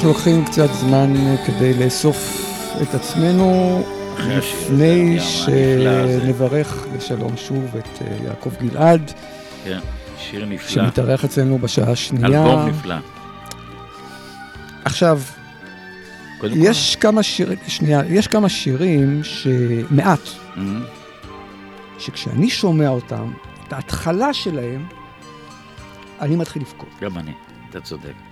אנחנו לוקחים קצת זמן אה, כדי לאסוף את עצמנו לפני. שנברך לשלום שוב את אה, יעקב גלעד, כן, שיר נפלא. שמתארח אצלנו בשעה השנייה. אלבום נפלא. עכשיו, יש כמה שירים, שנייה, יש כמה שירים שמעט. שכשאני שומע אותם, את ההתחלה שלהם, אני מתחיל לבכות. גם אני, אתה צודק.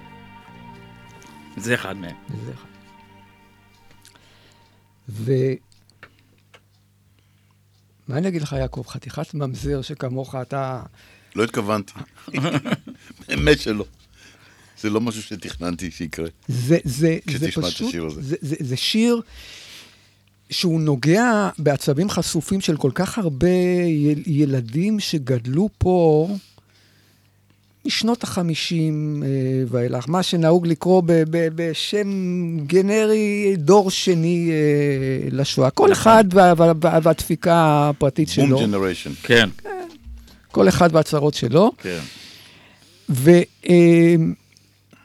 זה אחד מהם. וזה אחד. ו... מה אני אגיד לך, יעקב? חתיכת ממזר שכמוך, אתה... לא התכוונתי. באמת שלא. זה לא משהו שתכננתי שיקרה. זה, זה, זה כשתשמע את פשוט... השיר הזה. זה, זה, זה שיר שהוא נוגע בעצבים חשופים של כל כך הרבה יל, ילדים שגדלו פה משנות החמישים אה, ואילך, מה שנהוג לקרוא ב, ב, בשם גנרי דור שני אה, לשואה. כל אחד וה, וה, והדפיקה הפרטית בום שלו, ג'נריישן. כן, כל אחד והצרות שלו. כן.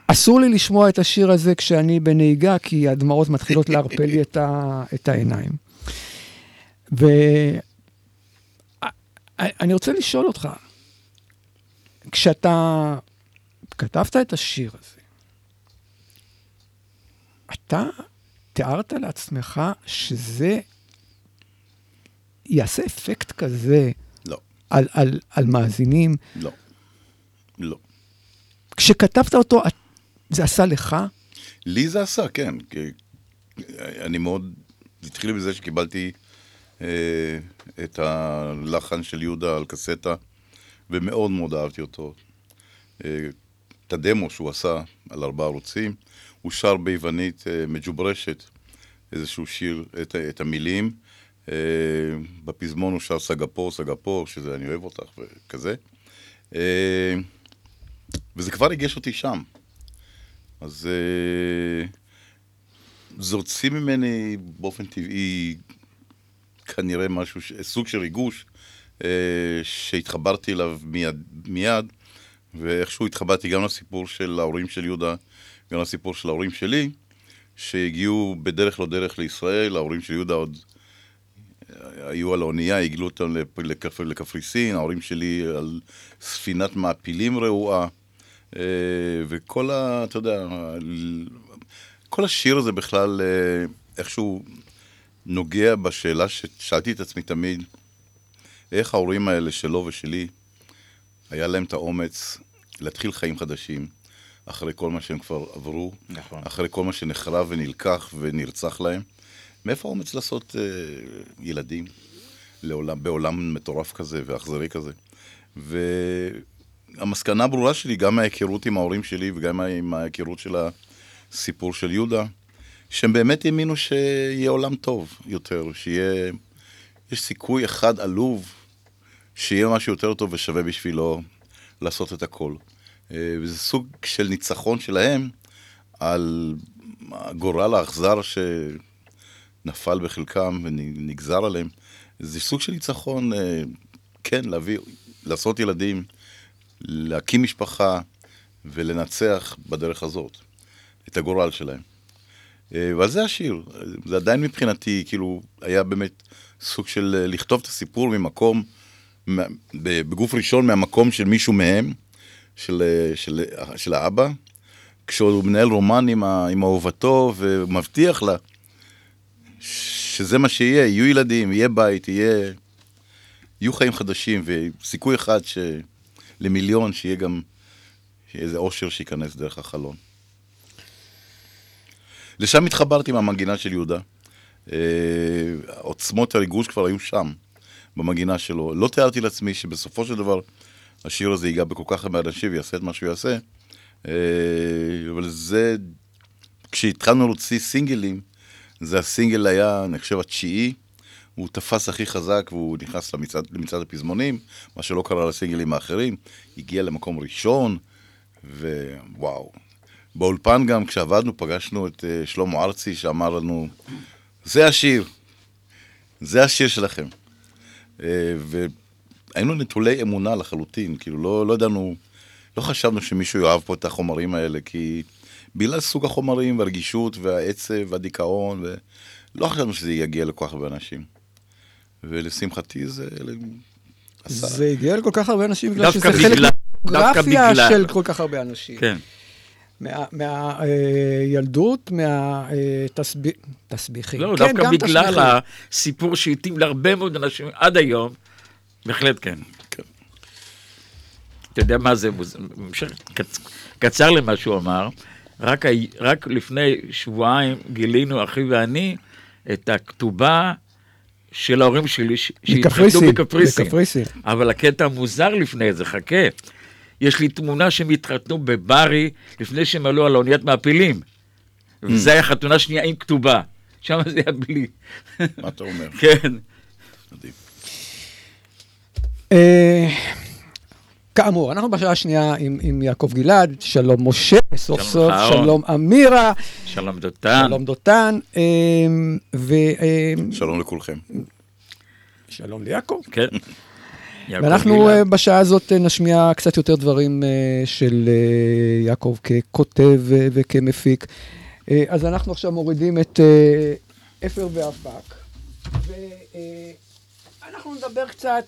ואסור לי לשמוע את השיר הזה כשאני בנהיגה, כי הדמעות מתחילות לערפל לי את, ה, את העיניים. ואני רוצה לשאול אותך, כשאתה כתבת את השיר הזה, אתה תיארת לעצמך שזה יעשה אפקט כזה לא, על, על, על מאזינים? לא. לא. כשכתבת אותו, זה עשה לך? לי זה עשה, כן. אני מאוד... זה התחיל בזה שקיבלתי אה, את הלחן של יהודה על קסטה, ומאוד מאוד אהבתי אותו. אה, את הדמו שהוא עשה על ארבעה ערוצים, הוא שר ביוונית אה, מג'וברשת, איזשהו שיר, את, את המילים. אה, בפזמון הוא שר סגפור, סגפור, שזה אני אוהב אותך וכזה. וזה כבר ריגש אותי שם. אז זה הוציא ממני באופן טבעי כנראה משהו, סוג של ריגוש שהתחברתי אליו מיד, מיד, ואיכשהו התחברתי גם לסיפור של ההורים של יהודה, גם לסיפור של ההורים שלי, שהגיעו בדרך לא דרך לישראל, ההורים של יהודה עוד אה, היו על האונייה, הגלו אותם לקפריסין, ההורים שלי על ספינת מעפילים רעועה. אה, וכל ה... אתה יודע, כל השיר הזה בכלל אה, איכשהו נוגע בשאלה ששאלתי את עצמי תמיד, איך ההורים האלה שלו ושלי, היה להם את האומץ להתחיל חיים חדשים, אחרי כל מה שהם כבר עברו, נכון. אחרי כל מה שנחרב ונלקח ונרצח להם. מאיפה האומץ לעשות אה, ילדים לעולם, בעולם מטורף כזה ואכזרי כזה? והמסקנה הברורה שלי, גם מההיכרות עם ההורים שלי וגם עם ההיכרות של הסיפור של יהודה, שהם באמת האמינו שיהיה עולם טוב יותר, שיהיה... יש סיכוי אחד עלוב שיהיה משהו יותר טוב ושווה בשבילו לעשות את הכל. אה, וזה סוג של ניצחון שלהם על הגורל האכזר שנפל בחלקם ונגזר עליהם. זה סוג של ניצחון, אה, כן, להביא, לעשות ילדים, להקים משפחה ולנצח בדרך הזאת את הגורל שלהם. אה, ועל זה השיר, זה עדיין מבחינתי, כאילו, היה באמת סוג של לכתוב את הסיפור ממקום, בגוף ראשון מהמקום של מישהו מהם, של, של, של האבא, כשהוא מנהל רומן עם, עם אהובתו ומבטיח לה שזה מה שיהיה, יהיו ילדים, יהיה בית, יהיה, יהיו חיים חדשים, וסיכוי אחד ש, למיליון שיהיה גם איזה אושר שייכנס דרך החלון. לשם התחברתי עם המנגינה של יהודה. אה, עוצמות הריגוש כבר היו שם, במנגינה שלו. לא תיארתי לעצמי שבסופו של דבר השיר הזה ייגע בכל כך הרבה אנשים ויעשה את מה שהוא יעשה, אה, אבל זה, כשהתחלנו להוציא סינגלים, זה הסינגל היה, אני חושב, התשיעי, הוא תפס הכי חזק והוא נכנס למצעד, למצעד הפזמונים, מה שלא קרה לסינגלים האחרים, הגיע למקום ראשון, ווואו. באולפן גם, כשעבדנו, פגשנו את אה, שלמה ארצי, שאמר לנו, זה השיר, זה השיר שלכם. אה, והיינו נטולי אמונה לחלוטין, כאילו לא, לא ידענו, לא חשבנו שמישהו יאהב פה את החומרים האלה, כי בגלל סוג החומרים והרגישות והעצב והדיכאון, ולא חשבנו שזה יגיע לכל כך הרבה אנשים. ולשמחתי זה... זה הגיע לכל כך הרבה אנשים בגלל שזה חלק בגלל- דווקא מהגרפיה בגלל. של כל כך הרבה אנשים. כן. מהילדות, מהתסביכים. לא, כן, דווקא בגלל תסביכים. הסיפור שהתאים להרבה מאוד אנשים עד היום, בהחלט כן. כן. אתה יודע מה זה, המשך קצ- קצר למה שהוא אמר, רק, רק לפני שבועיים גילינו, אחי ואני, את הכתובה של ההורים שלי, שהתחתנו. בקפריסין. אבל הקטע המוזר לפני זה, חכה. יש לי תמונה שהם התחתנו בברי לפני שהם עלו על אוניית מעפילים. וזה היה חתונה שנייה עם כתובה. שם זה היה בלי. מה אתה אומר? כן. מדהים. אה, כאמור, אנחנו בשעה השנייה עם, עם יעקב גלעד, שלום משה, סוף שלום סוף, אהרון. שלום אמירה, שלום דותן. שלום דותן, אה, ושלום שלום לכולכם. ליעקב. כן. ואנחנו גלעד. אה, בשעה הזאת אה, נשמיע קצת יותר דברים אה, של יעקב ככותב וכמפיק. אז אנחנו עכשיו מורידים את אפר ואבק, ואנחנו נדבר קצת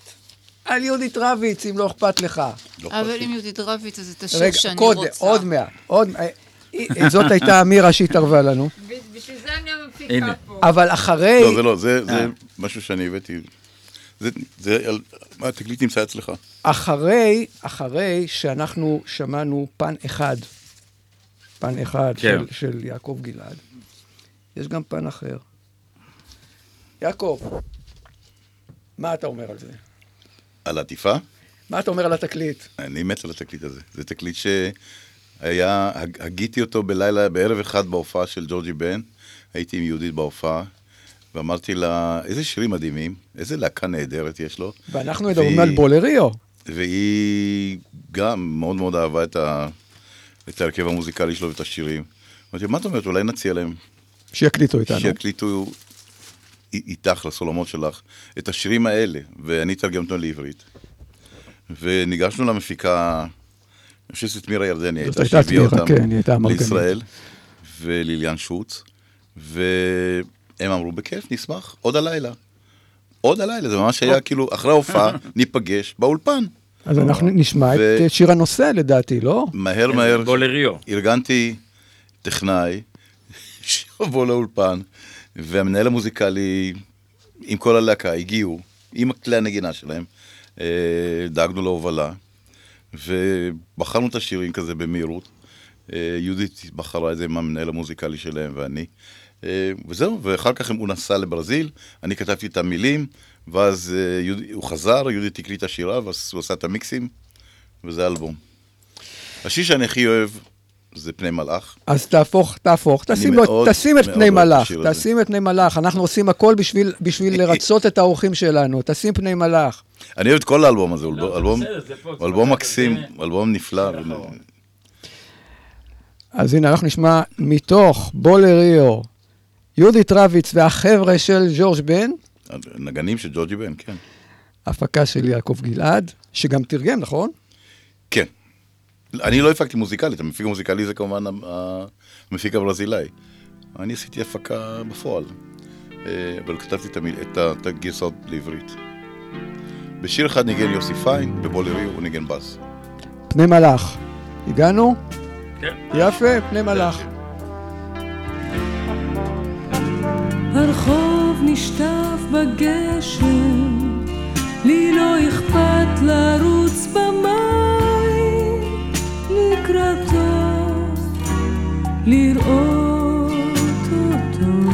על יהודית רביץ, אם לא אכפת לך. לא אבל. אם יהודית רביץ, אז את השיר רגע, שאני קודם, רוצה. עוד מעט, עוד מעט. זאת הייתה אמירה שהתערבה לנו. בשביל זה אני המפיקה. פה. אבל אחרי... לא, זה לא, זה זה. משהו שאני הבאתי. זה, זה, מה, התקליט נמצא אצלך. אחרי, אחרי שאנחנו שמענו פן אחד, פן אחד כן. של, של יעקב גלעד, יש גם פן אחר. יעקב, מה אתה אומר על זה? על עטיפה? מה אתה אומר על התקליט? אני מת על התקליט הזה. זה תקליט שהיה, הג- הגיתי אותו בלילה, בערב אחד בהופעה של ג'ורג'י בן. הייתי עם יהודית בהופעה, ואמרתי לה, איזה שירים מדהימים, איזה להקה נהדרת יש לו. ואנחנו מדברים על בולריו. והיא גם מאוד מאוד אהבה את, ה, את ההרכב המוזיקלי שלו ואת השירים. אמרתי, מה את אומרת, אולי נציע להם שיקליטו איתנו. שיקליטו איתך, לסולמות שלך, את השירים האלה, ואני אותם לעברית. וניגשנו למפיקה, אני חושב שזאת מירה ירדני, הייתה שהביאה אותם כן. לישראל, וליליאן שוץ, והם אמרו, בכיף, נשמח, עוד הלילה. עוד הלילה, זה ממש היה כאילו, אחרי ההופעה, ניפגש באולפן. אז אנחנו נשמע את ו- שיר הנושא לדעתי, לא? מהר מהר, בולריו. ארגנתי טכנאי שיבוא לאולפן, והמנהל המוזיקלי עם כל הלהקה הגיעו, עם כלי הנגינה שלהם, אה, דאגנו להובלה, ובחרנו את השירים כזה במהירות. אה, יהודית בחרה את זה עם המנהל המוזיקלי שלהם ואני. אה, וזהו, ואחר כך הוא נסע לברזיל, אני כתבתי את המילים, ואז אה, יהודי- הוא חזר, יהודית הקליט את השירה, ואז הוא עשה את המיקסים, וזה האלבום. השיר שאני הכי אוהב זה פני מלאך. אז תהפוך, תהפוך, תשים, לו, מאוד, תשים את פני מלאך. תשים את פני מלאך, אנחנו עושים הכל בשביל, בשביל לרצות את האורחים שלנו, תשים פני מלאך. אני אוהב את כל האלבום הזה, לא, אלבום, בסדר, אלבום פה, מקסים, זה- אלבום נפלא. נכון. אז הנה, אנחנו נשמע מתוך בולריו, יהודית רביץ והחבר'ה של ג'ורג' בן, נגנים של ג'ורג'י בן, כן. הפקה של יעקב גלעד, שגם תרגם, נכון? כן. אני לא הפקתי מוזיקלית, המפיק המוזיקלי זה כמובן המפיק הברזילאי. אני עשיתי הפקה בפועל. אה, אבל כתבתי את, הגרסאות לעברית. בשיר אחד ניגן יוסי פיין, בבולרי הוא ניגן בס. פני מלאך. הגענו? כן. יפה, פני מלאך. הרחוב נשטף בגשם, לי לא אכפת לרוץ במים לקראתו, לראות אותו.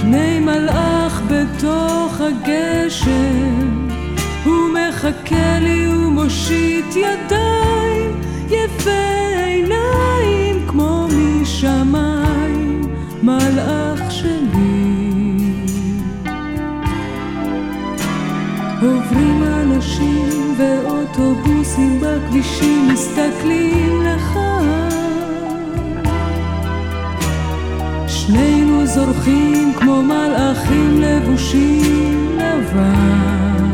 פני מלאך בתוך הגשם, הוא מחכה לי ומושיט ידיים, יפה עיניים משמיים, מלאך שלי. עוברים אנשים ואוטובוסים בכבישים, מסתכלים לך. שנינו זורחים כמו מלאכים לבושים לבן.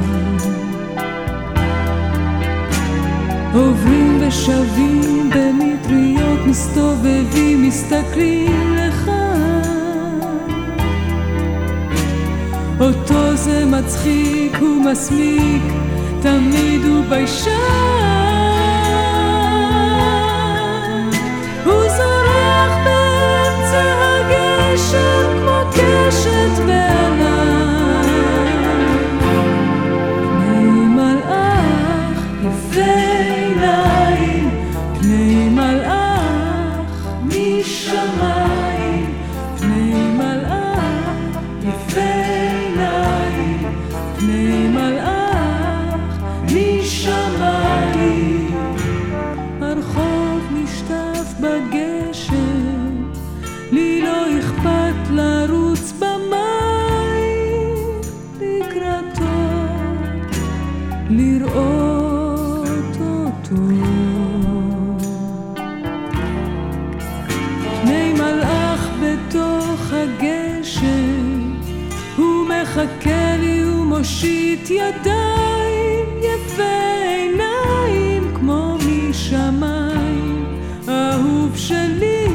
עוברים ושבים במטריות, מסתובבים, מסתכלים לך. אותו זה מצחיק, הוא מסמיק, תמיד הוא ביישן. הוא זורח באמצע הגשם כמו קשת בענן. מלאך יפה הגשם, הוא מחכה לי ומושיט ידיים, יפה עיניים כמו משמיים, אהוב שלי.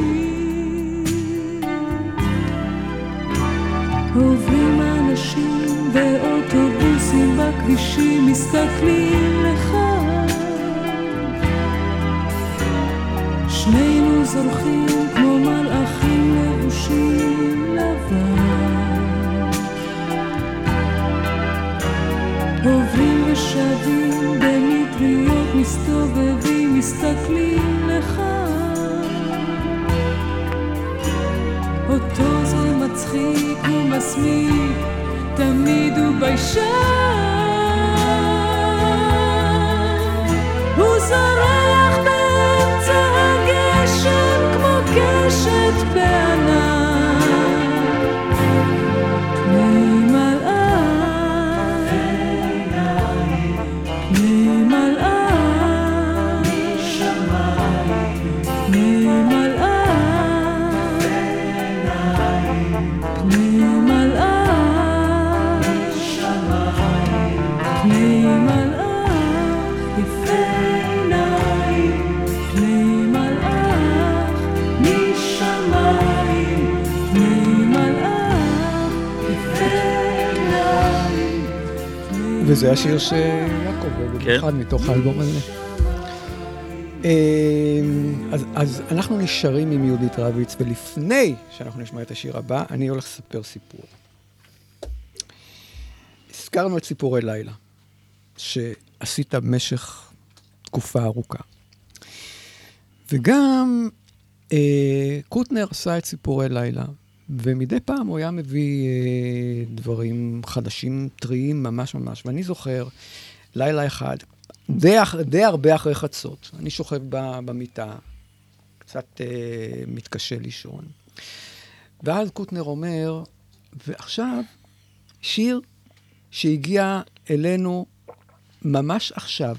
עוברים אנשים באוטובוסים בכבישים, מסתכלים לך. שנינו זורחים ושבים במטריות, מסתובבים, מסתכלים לך. אותו זה מצחיק ומסמיק, תמיד הוא ביישן. וזה השיר שיעקב, במיוחד מתוך האלבום הזה. אמ, אז, אז אנחנו נשארים עם יהודית רביץ, ולפני שאנחנו נשמע את השיר הבא, אני הולך לספר סיפור. הזכרנו את סיפורי לילה, שעשית במשך תקופה ארוכה. וגם אה, קוטנר עשה את סיפורי לילה, ומדי פעם הוא היה מביא אה, דברים חדשים, טריים ממש ממש. ואני זוכר, לילה אחד, די, די הרבה אחרי חצות, אני שוכב ב, במיטה, קצת אה, מתקשה לישון. ואז קוטנר אומר, ועכשיו, שיר שהגיע אלינו ממש עכשיו,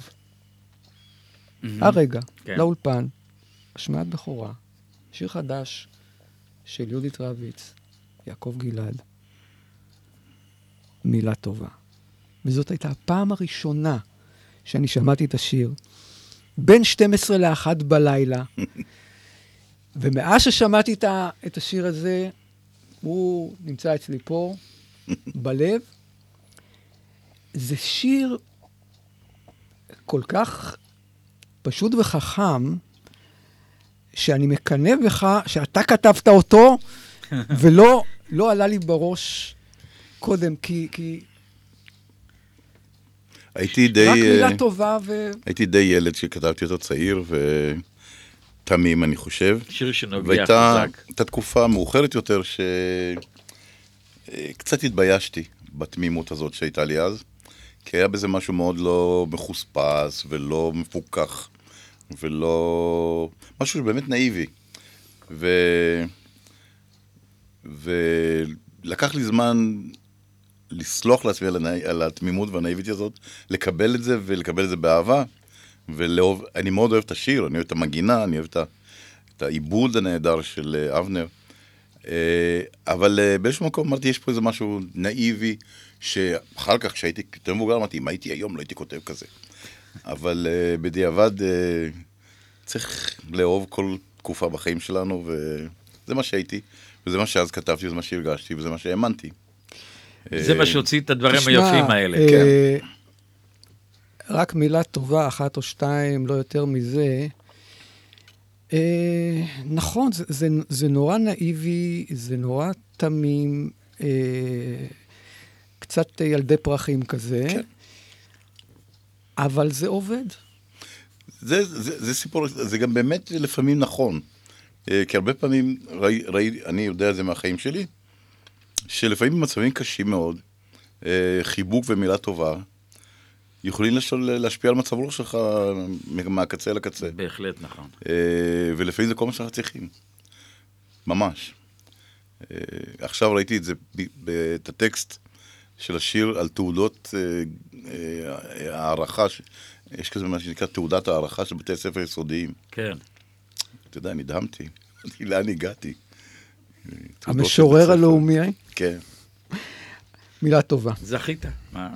הרגע, כן. לאולפן, השמעת בכורה, שיר חדש של יהודית רביץ, יעקב גלעד, מילה טובה. וזאת הייתה הפעם הראשונה שאני שמעתי את השיר, בין 12 ל-1 בלילה, ומאז ששמעתי את, ה, את השיר הזה, הוא נמצא אצלי פה, בלב. זה שיר כל כך פשוט וחכם, שאני מקנא בך שאתה כתבת אותו, ולא לא עלה לי בראש קודם, כי, כי הייתי די... רק אה, מילה טובה ו... הייתי די ילד שכתבתי אותו צעיר ותמים, אני חושב. שיר שנוגע והייתה חזק. הייתה תקופה מאוחרת יותר שקצת התביישתי בתמימות הזאת שהייתה לי אז, כי היה בזה משהו מאוד לא מחוספס ולא מפוקח ולא... משהו באמת נאיבי. ו... ולקח לי זמן לסלוח לעצמי על, הנא... על התמימות והנאיבית הזאת, לקבל את זה ולקבל את זה באהבה. ולאהוב, אני מאוד אוהב את השיר, אני אוהב את המגינה, אני אוהב את, ה... את העיבוד הנהדר של אה, אבנר. אה, אבל אה, באיזשהו מקום אמרתי, יש פה איזה משהו נאיבי, שאחר כך, כשהייתי יותר מבוגר, אמרתי, אם הייתי היום, לא הייתי כותב כזה. אבל אה, בדיעבד אה, צריך לאהוב כל תקופה בחיים שלנו, וזה מה שהייתי, וזה מה שאז כתבתי, וזה מה שהרגשתי, וזה מה שהאמנתי. זה אה, מה שהוציא את הדברים תשמע, היפים האלה. אה, כן. רק מילה טובה, אחת או שתיים, לא יותר מזה. אה, נכון, זה, זה, זה נורא נאיבי, זה נורא תמים, אה, קצת ילדי פרחים כזה, כן. אבל זה עובד. זה, זה, זה סיפור, זה גם באמת לפעמים נכון. אה, כי הרבה פעמים, ראי, ראי, אני יודע את זה מהחיים שלי, שלפעמים במצבים קשים מאוד, אה, חיבוק ומילה טובה, יכולים לשול, להשפיע על מצב רוח שלך מהקצה לקצה. בהחלט נכון. אה, ולפעמים זה כל מה שאנחנו צריכים. ממש. עכשיו ראיתי את זה, את הטקסט של השיר על תעודות הערכה, ש- יש כזה מה שנקרא תעודת הערכה של בתי ספר יסודיים. כן. אתה יודע, נדהמתי. אמרתי, לאן הגעתי? המשורר. הלאומי, אה? כן. מילה טובה. זכית. מה?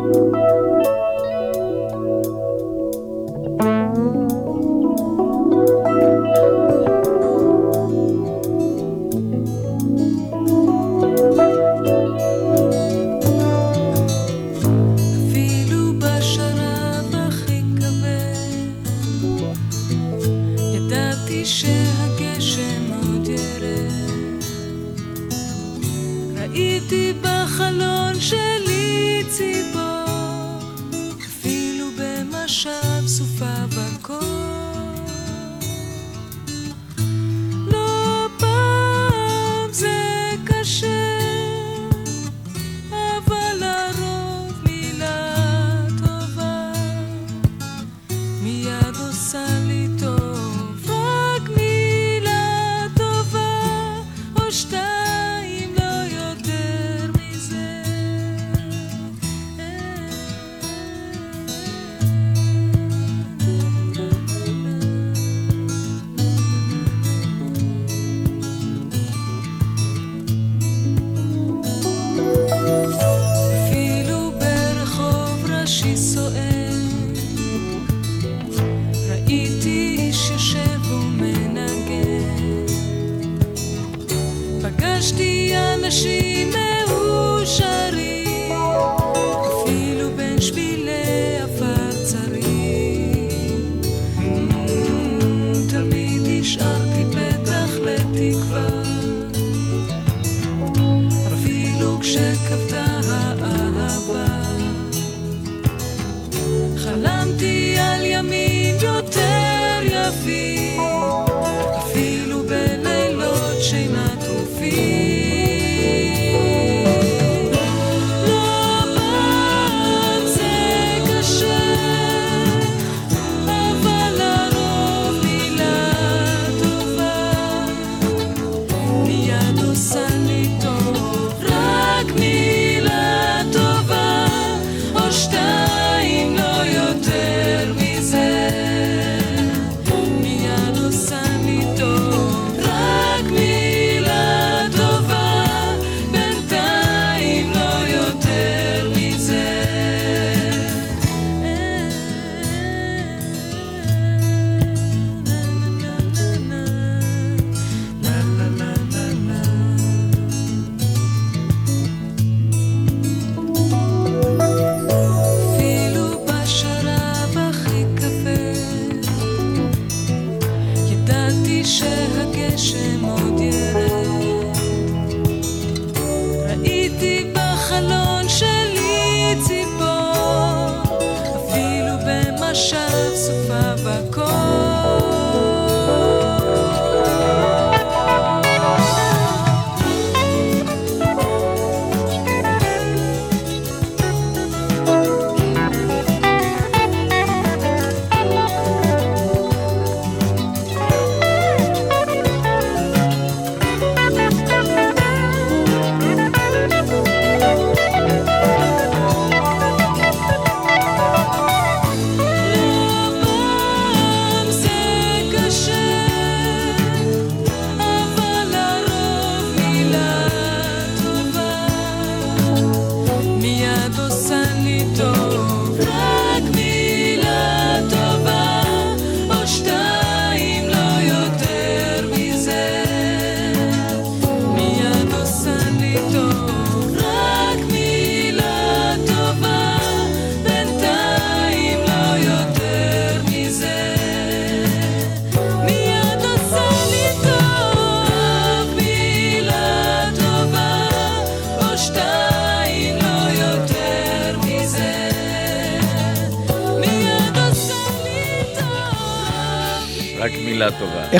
אפילו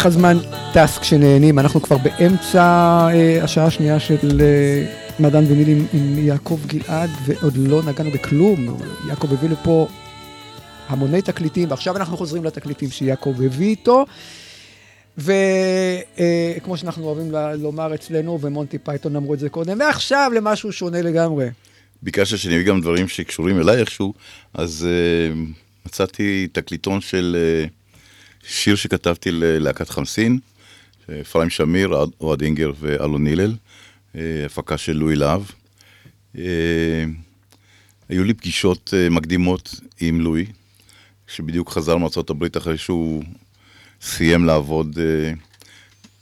הזמן טס כשנהנים? אנחנו כבר באמצע אה, השעה השנייה של אה, מעדן ויניל עם, עם יעקב גלעד, ועוד לא נגענו בכלום. יעקב הביא לפה המוני תקליטים, ועכשיו אנחנו חוזרים לתקליטים שיעקב הביא איתו. וכמו שאנחנו אוהבים לומר אצלנו, ומונטי פייתון אמרו את זה קודם, ועכשיו למשהו שונה לגמרי. ביקשת שאני אביא גם דברים שקשורים אליי איכשהו, אז אה, מצאתי תקליטון של אה, שיר שכתבתי ללהקת חמסין, אפרים שמיר, אוהד אינגר ואלון הלל, uh, הפקה של לואי להב. Uh, היו לי פגישות uh, מקדימות עם לואי, שבדיוק חזר מארצות הברית אחרי שהוא סיים לעבוד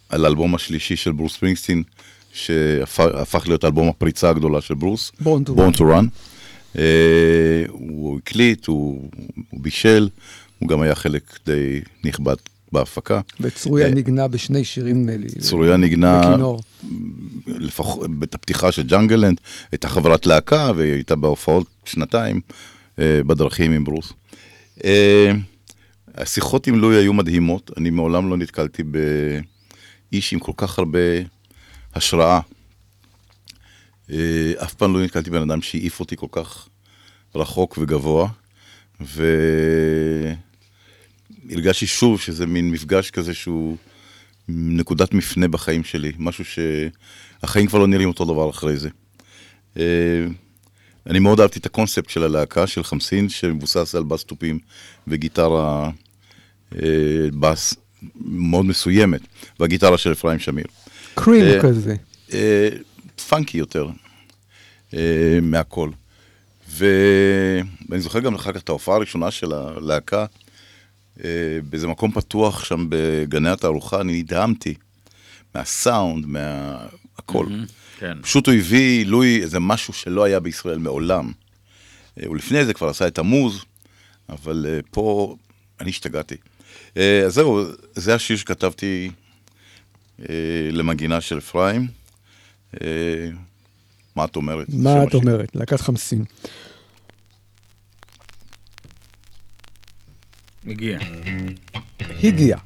על האלבום השלישי של ברוס ספרינגסטין, שהפך להיות אלבום הפריצה הגדולה של ברוס, to Run. Uh, הוא הקליט, הוא, הוא בישל, הוא גם היה חלק די נכבד בהפקה. וצרויה אה, נגנה בשני שירים נדמה לי. צרויה נגנה. לפחות את הפתיחה של ג'אנגלנד, הייתה חברת להקה והיא הייתה בהופעות שנתיים אה, בדרכים עם ברוס. אה, השיחות עם לואי היו מדהימות, אני מעולם לא נתקלתי באיש עם כל כך הרבה השראה. אה, אף פעם לא נתקלתי בבן אדם שהעיף אותי כל כך רחוק וגבוה, והרגשתי שוב שזה מין מפגש כזה שהוא נקודת מפנה בחיים שלי, משהו שהחיים כבר לא נראים אותו דבר אחרי זה. אה, אני מאוד אהבתי את הקונספט של הלהקה של חמסין, שמבוסס על בס תופים וגיטרה אה, בס מאוד מסוימת, והגיטרה של אפרים שמיר. קרים אה, כזה. פאנקי יותר מהכל. ואני זוכר גם אחר כך את ההופעה הראשונה של הלהקה, באיזה מקום פתוח שם בגני התערוכה, אני נדהמתי מהסאונד, מהכל. כן. פשוט הוא הביא, לואי, איזה משהו שלא היה בישראל מעולם. אה, הוא לפני זה כבר עשה את המוז, אבל אה, פה אני השתגעתי. אה, אז זהו, זה השיר שכתבתי אה, למגינה של אפרים. אה, מה את אומרת? מה את. אומרת? להקת חמסין. מגיע. הגיע.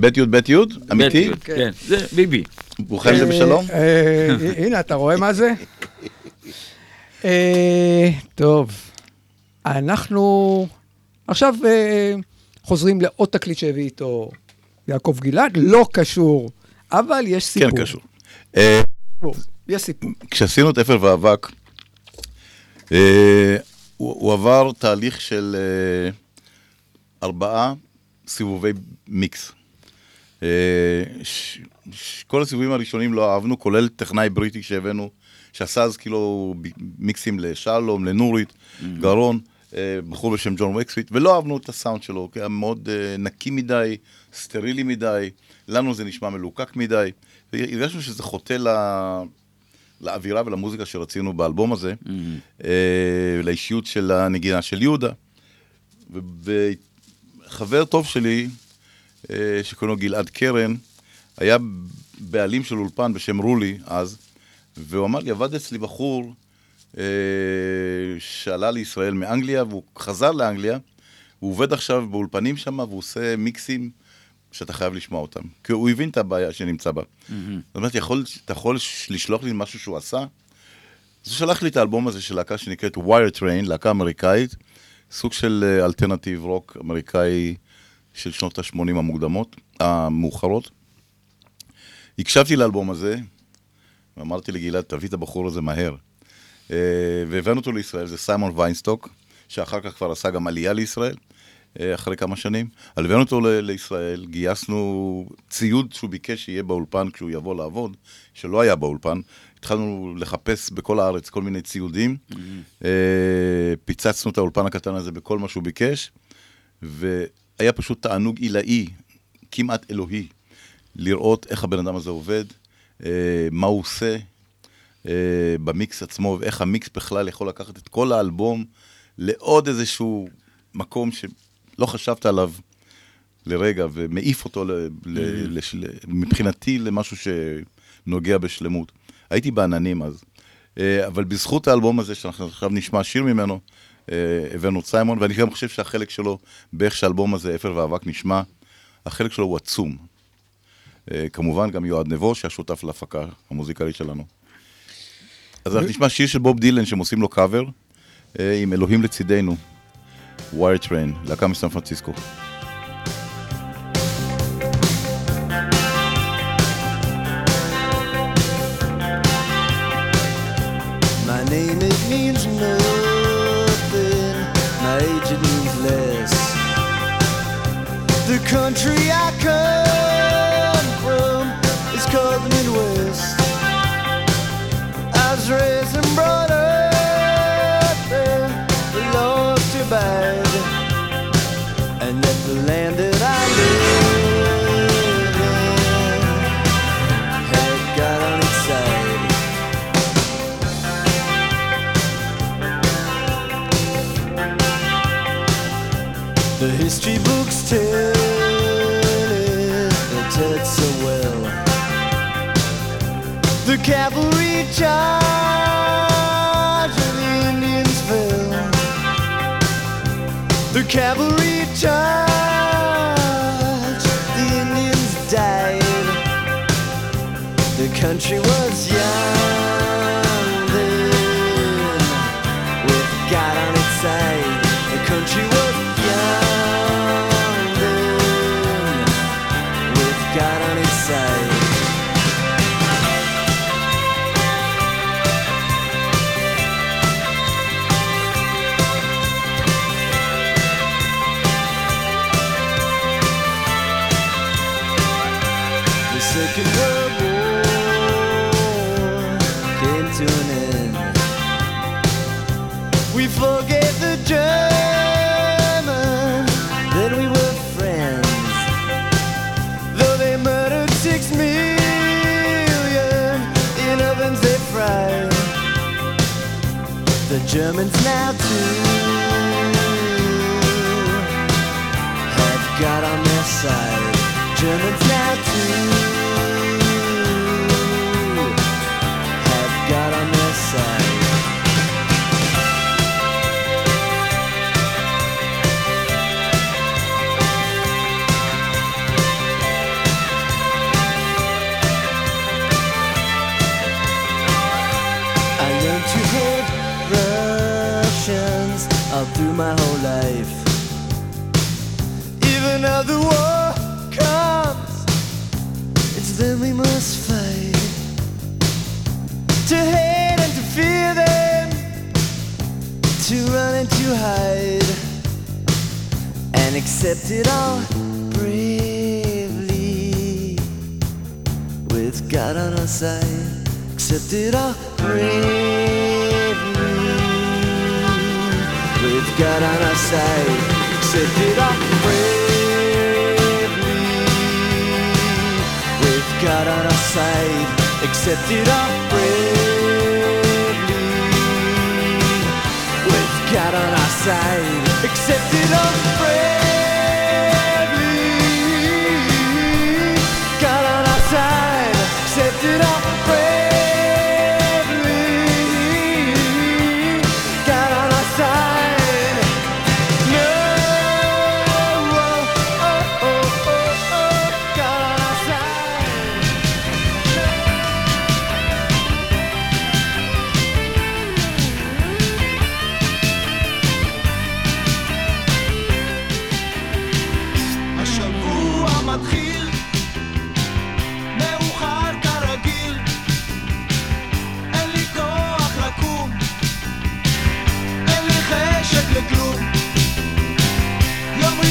בית י' בית י'? אמיתי? בטיות, כן, זה ביבי. עם זה בשלום? אה, אה, הנה, אתה רואה מה זה? אה, טוב, אנחנו עכשיו חוזרים לעוד תקליט שהביא איתו יעקב גלעד, לא קשור, אבל יש סיפור. כן, קשור. יש סיפור. כשעשינו את אפר ואבק, הוא, עבר תהליך של ארבעה סיבובי מיקס. אה, כל הסיבובים הראשונים לא אהבנו, כולל טכנאי בריטי שהבאנו, שעשה אז כאילו מיקסים לשלום, לנורית גלרון, אה, בחור בשם ג'ון וקספיט, ולא אהבנו את הסאונד שלו, כי היה מאוד אה, נקי מדי, סטרילי מדי, לנו זה נשמע מלוקק מדי, והרגשנו שזה חוטא ל... לאווירה ולמוזיקה שרצינו באלבום הזה, אה, לאישיות של הנגינה של יהודה. וחבר טוב שלי, שקוראים לו גלעד קרן, היה בעלים של אולפן בשם רולי אז, והוא אמר לי, עבד אצלי בחור אה, שעלה לישראל מאנגליה, והוא חזר לאנגליה, הוא עובד עכשיו באולפנים שם, והוא עושה מיקסים שאתה חייב לשמוע אותם. כי הוא הבין את הבעיה שנמצא בה. זאת אומרת, יכול, אתה יכול לשלוח לי משהו שהוא עשה? אז הוא שלח לי את האלבום הזה של להקה שנקראת Wire Train, להקה אמריקאית, סוג של אה, alternative rock אמריקאי של שנות ה-80 המוקדמות, המאוחרות. הקשבתי לאלבום הזה, ואמרתי לגלעד, תביא את הבחור הזה מהר. אה, והבאנו אותו לישראל, זה סיימון ויינסטוק, שאחר כך כבר עשה גם עלייה לישראל, אה, אחרי כמה שנים. הבאנו אותו לישראל, גייסנו ציוד שהוא ביקש שיהיה באולפן כשהוא יבוא לעבוד, שלא היה באולפן. התחלנו לחפש בכל הארץ כל מיני ציודים, אה, פיצצנו את האולפן הקטן הזה בכל מה שהוא ביקש, והיה פשוט תענוג עילאי, כמעט אלוהי, לראות איך הבן אדם הזה עובד, אה, מה הוא עושה אה, במיקס עצמו, ואיך המיקס בכלל יכול לקחת את כל האלבום לעוד איזשהו מקום שלא חשבת עליו לרגע, ומעיף אותו ל, ל, לש, ל, מבחינתי למשהו שנוגע בשלמות. הייתי בעננים אז. אה, אבל בזכות האלבום הזה, שאנחנו עכשיו נשמע שיר ממנו, הבאנו את סיימון, ואני גם חושב שהחלק שלו, באיך שהאלבום הזה, אפר ואבק, נשמע, החלק שלו הוא עצום. אה, כמובן גם יועד נבו, שהשותף להפקה המוזיקלית שלנו. אז אנחנו נשמע שיר של בוב דילן, שהם עושים לו קאבר, אה, עם אלוהים לצידנו, ווייר טריין, להקה מסן פרנסיסקו. My name it country I come from is called the Midwest. I was raised and brought up there, the laws too bad, and that the land that I live charge and the Indians fell. The cavalry charge, Germans now too have got on their side. Germans now too my whole life. Even though the war comes, it's then we must fight. To hate and to fear them, to run and to hide, and accept it all bravely with God on our side. Accept it all bravely God on our side. Accept it bravely with God on our side. Accept it bravely with God on our side. Accept it bravely. God on our side. Accept it bravely.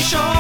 Show.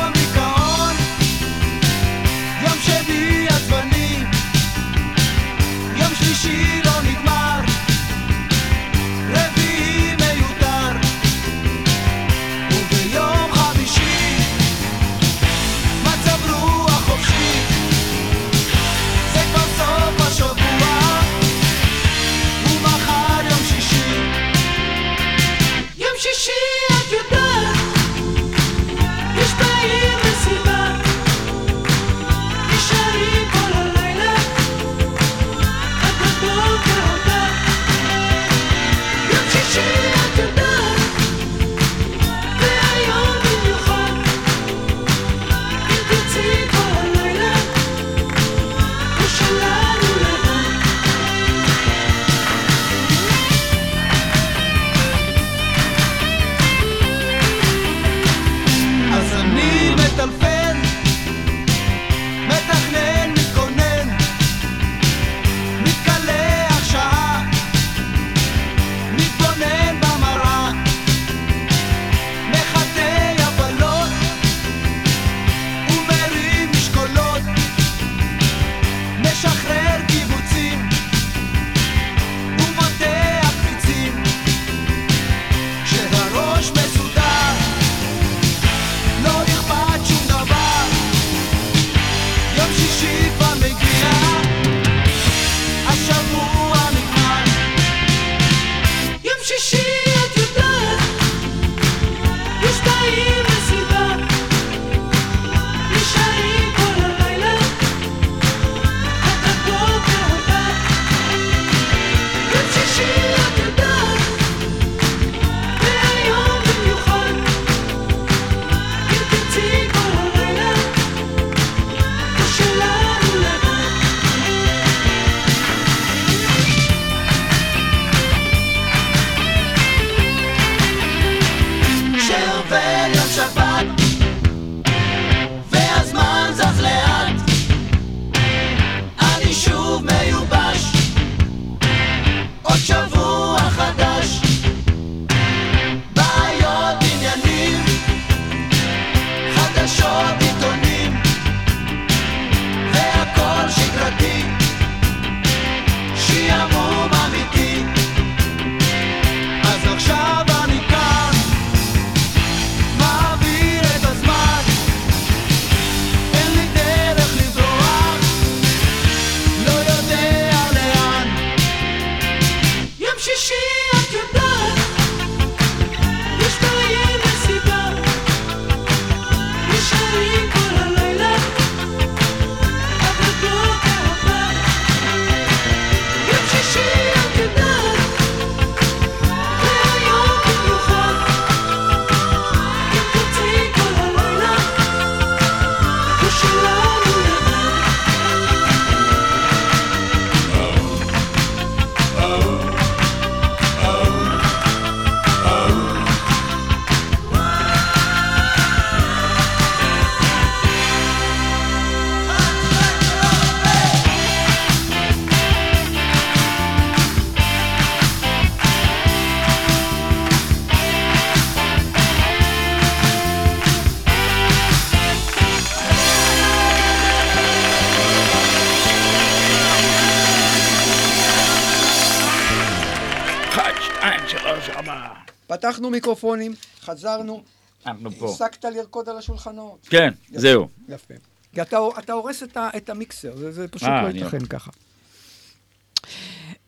פתחנו מיקרופונים, חזרנו, אנחנו פה. הפסקת לרקוד על השולחנות. כן, זהו. יפה. כי אתה, אתה הורס את, ה, את המיקסר, זה, זה פשוט אה, לא ייתכן ככה.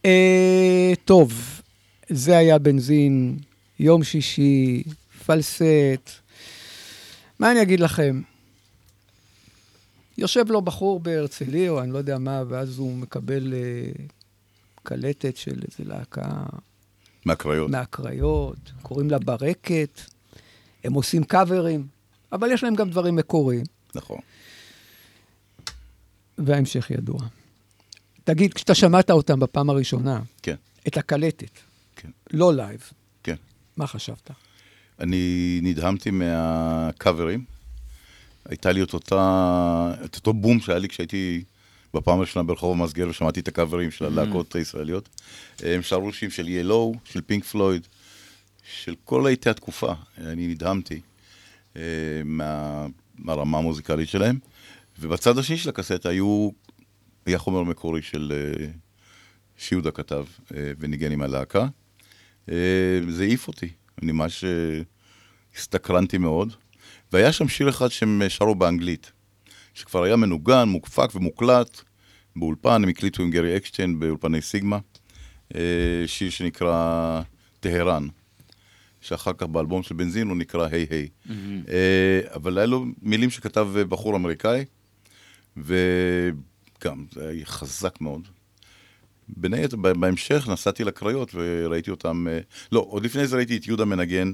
אה, טוב, זה היה בנזין, יום שישי, פלסט. מה אני אגיד לכם? יושב לו בחור בהרצליה, או אני לא יודע מה, ואז הוא מקבל אה, קלטת של איזה להקה מהקריות. מהקריות, קוראים לה ברקת, הם עושים קאברים, אבל יש להם גם דברים מקוריים, נכון. וההמשך ידוע. תגיד, כשאתה שמעת אותם בפעם הראשונה, כן, את הקלטת, כן, לא לייב, כן. מה חשבת? אני נדהמתי מהקאברים. הייתה לי את אותה, את אותו בום שהיה לי כשהייתי בפעם הראשונה ברחוב המסגר ושמעתי את הקאברים של הלהקות הישראליות. הם שרו שירים של ילו, של פינק פלויד, של כל להיטי התקופה. אני נדהמתי אה, מה, מהרמה המוזיקלית שלהם. ובצד השני של הקסטה היו, היה חומר מקורי של אה, שיהודה כתב אה, וניגן עם הלהקה. זה העיף אותי, אני ממש הסתקרנתי מאוד. והיה שם שיר אחד שהם שרו באנגלית, שכבר היה מנוגן, מופק ומוקלט באולפן, הם הקליטו עם גרי אקשטיין באולפני סיגמה, אה, שיר שנקרא טהרן, שאחר כך באלבום של בנזין הוא נקרא היי היי. אה, אבל היה לו מילים שכתב אה, בחור אמריקאי, וגם זה היה חזק מאוד. בין היתר, בהמשך נסעתי לקריות וראיתי אותם, לא, עוד לפני זה ראיתי את יהודה מנגן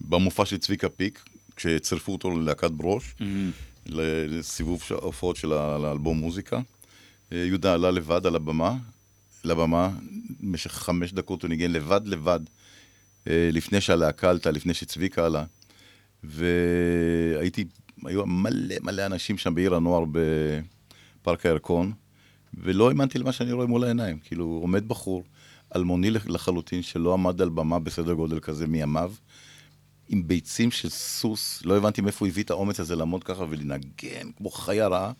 במופע של צביקה פיק, כשצירפו אותו ללהקת ברוש, ל- לסיבוב הופעות של ה- לאלבום מוזיקה. אה, יהודה עלה לבד על הבמה, לבמה, במשך חמש דקות הוא ניגן לבד לבד, אה, לפני שהלהקה עלתה, לפני שצביקה עלה. והייתי, היו מלא מלא אנשים שם בעיר הנוער בפארק הירקון, ולא האמנתי למה שאני רואה מול העיניים. כאילו, עומד בחור, אלמוני לח- לחלוטין, שלא עמד על במה בסדר גודל כזה מימיו, עם ביצים של סוס, לא הבנתי מאיפה הוא הביא את האומץ הזה לעמוד ככה ולנגן כמו חיה רעה.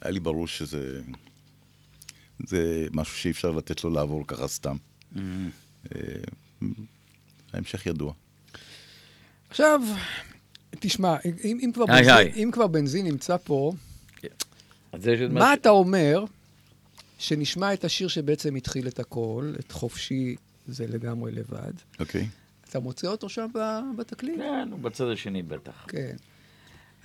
היה לי ברור שזה זה משהו שאי אפשר לתת לו לעבור ככה סתם. אה, ההמשך ידוע. עכשיו, תשמע, אם, אם, כבר היי, בנזין, היי. אם כבר בנזין נמצא פה, מה ש- אתה אומר שנשמע את השיר שבעצם התחיל את הכל, את חופשי זה לגמרי לבד? אוקיי? אתה מוצא אותו שם ב- בתקליט? כן, הוא בצד השני בטח. כן.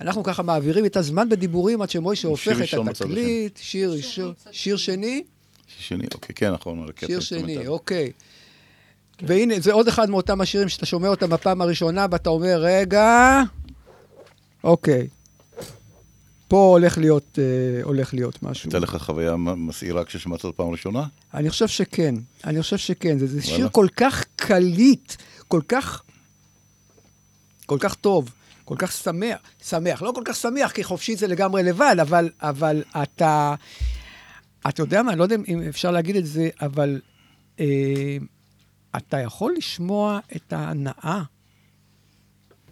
אנחנו ככה מעבירים את הזמן בדיבורים עד שמוישה הופך את התקליט, שיר ראשון, שיר שני, שני, אוקיי, כן, נכון. שיר. שני, אוקיי. והנה, זה עוד אחד מאותם השירים שאתה שומע אותם בפעם הראשונה, ואתה אומר, רגע, אוקיי. פה הולך להיות, אה, הולך להיות משהו. הייתה לך חוויה מסעירה כששמעת אותו פעם ראשונה? אני חושב שכן, אני חושב שכן. זה, זה שיר. כל כך קליט, כל כך, כל כך טוב, כל כך שמח. שמח, לא כל כך שמח, כי חופשי זה לגמרי לבד, אבל, אבל אתה, אתה יודע מה, אני לא יודע אם אפשר להגיד את זה, אבל אה, אתה יכול לשמוע את ההנאה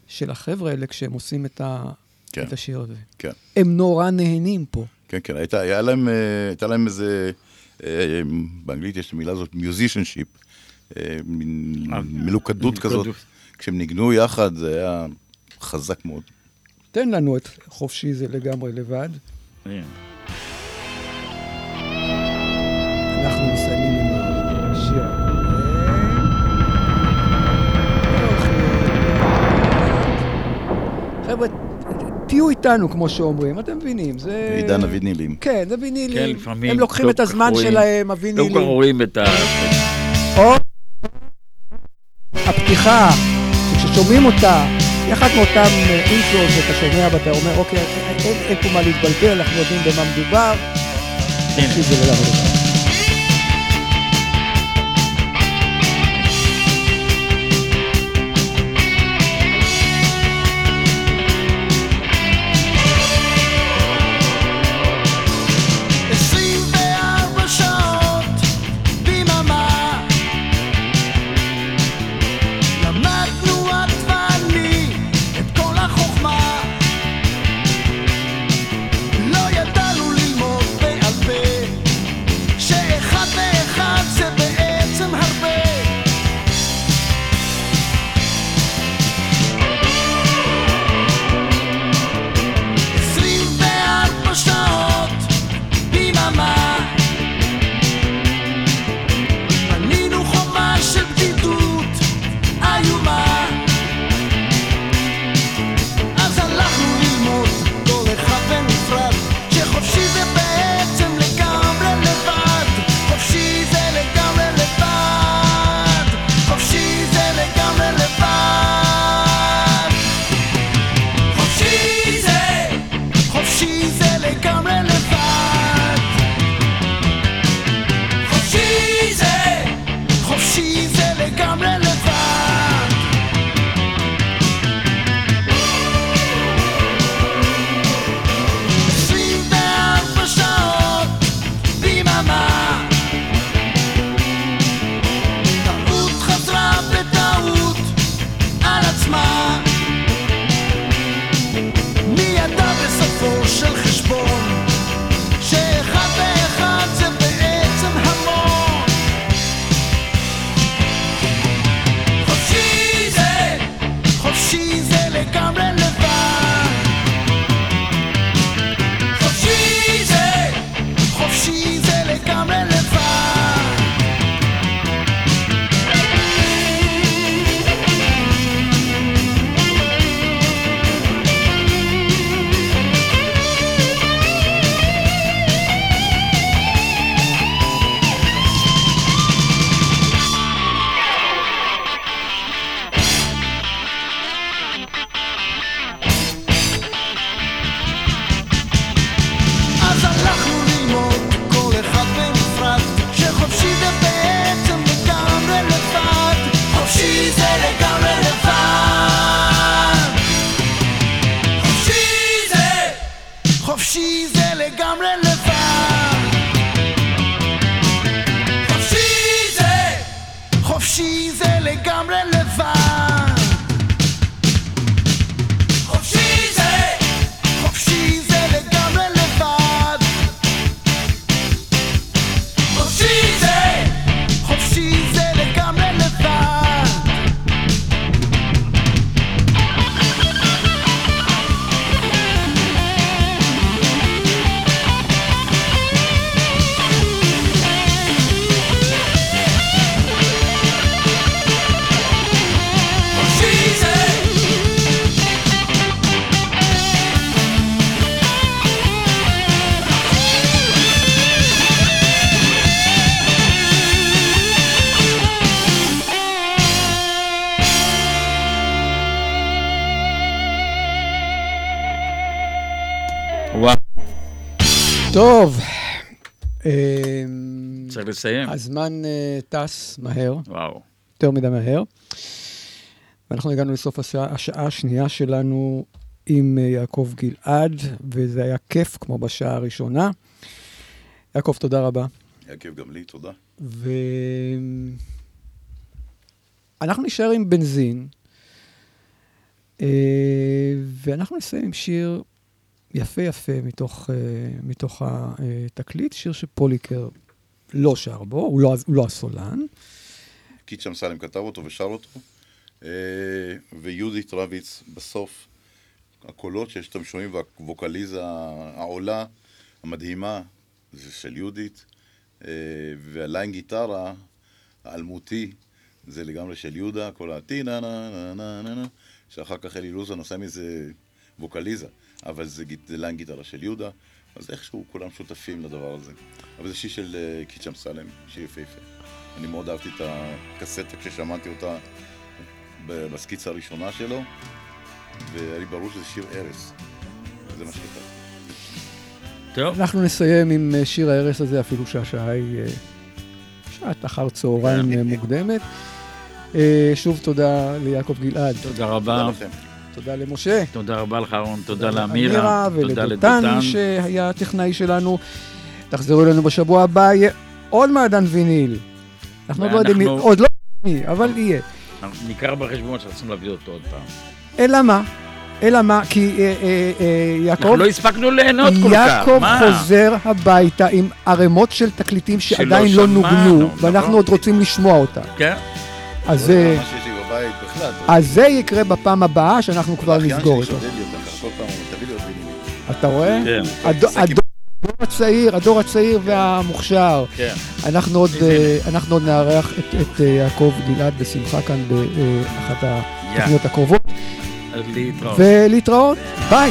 של החבר'ה האלה כשהם עושים את, ה, כן. את השיר הזה. כן. הם נורא נהנים פה. כן, כן, הייתה, היה להם, אה, הייתה להם איזה, אה, באנגלית יש את המילה הזאת, מיוזישנשיפ, מין אה, מלוכדות כזאת. כשהם ניגנו יחד, זה היה חזק מאוד. תן לנו את חופשי זה לגמרי לבד. הנה. אנחנו מסיימים עם השיר. חבר'ה, תהיו איתנו, כמו שאומרים, אתם מבינים, זה... עידן הווינילים. כן, זה וינילים. כן, לפעמים... הם לוקחים לא את כך הזמן שלהם, לא כל כך הווינילים. רואים את ה... הפתיחה, כששומעים אותה, היא אחת מאותם אה, אינטרו שאתה שומע ואתה אומר, אוקיי, אין- פה מה להתבלבל, אנחנו יודעים במה מדובר. חופשי זה לגמרי לבד. צריך לסיים. הזמן אה, טס מהר, וואו. יותר מדי מהר. ואנחנו הגענו לסוף השעה, השעה השנייה שלנו עם אה, יעקב גלעד, וזה היה כיף כמו בשעה הראשונה. יעקב, תודה רבה. היה כיף גם לי, תודה. ואנחנו נישאר עם בנזין, אה, ואנחנו נסיים עם שיר יפה יפה מתוך, אה, מתוך התקליט, שיר שפוליקר לא שר בו, הוא לא, הוא לא הסולן. קיץ' אמסלם כתב אותו ושר אותו, אה, ויהודית רביץ בסוף, הקולות שאתם שומעים והווקליזה העולה, המדהימה, זה של יהודית, אה, והליין גיטרה האלמותי, זה לגמרי של יהודה, כל הטי נה נה נה נה נה, שאחר כך אלי לוזון עושה מזה ווקליזה, אבל זה, זה ליין גיטרה של יהודה, אז איכשהו כולם שותפים לדבר הזה. אבל זה שיר של אה, קיץ' אמסלם, שיר יפהפה. אני מאוד אהבתי את הקסטה כששמעתי אותה בסקיצה הראשונה שלו, והיה לי ברור שזה שיר ארס. זה מה שכתבתי. טוב, אנחנו נסיים עם אה, שיר ההרס הזה, אפילו שהשעה היא אה, שעת אחר צהריים מוקדמת. שוב תודה ליעקב גלעד, תודה רבה. תודה לכם. תודה למשה. תודה רבה לך, אהרון. תודה לאמירה. תודה ולדותן לדותן. שהיה הטכנאי שלנו. תחזרו אלינו בשבוע הבא, יהיה עוד מעדן ויניל. אנחנו עוד לא יודעים מי, ואנחנו- עוד לא יודעים אבל יהיה. ניקח בחשבון שרוצים להביא אותו עוד פעם. אלא מה? אלא מה? כי אה, אה, אה, יעקב, אנחנו לא הספקנו ליהנות כל כך. יעקב? חוזר הביתה עם ערימות של תקליטים שעדיין לא נוגנו, ואנחנו נכון. עוד רוצים לשמוע אותם. כן? אז בבית בכלל. אז זה יקרה בפעם הבאה, שאנחנו כבר נסגור וינילים. אתה רואה? כן. הדור הצעיר, הדור הצעיר והמוכשר. כן. אנחנו עוד, איזה אה, אנחנו עוד נארח את, את אה, יעקב גלעד בשמחה כאן באחת התוכניות הקרובות. להתראות. ולהתראות, ביי.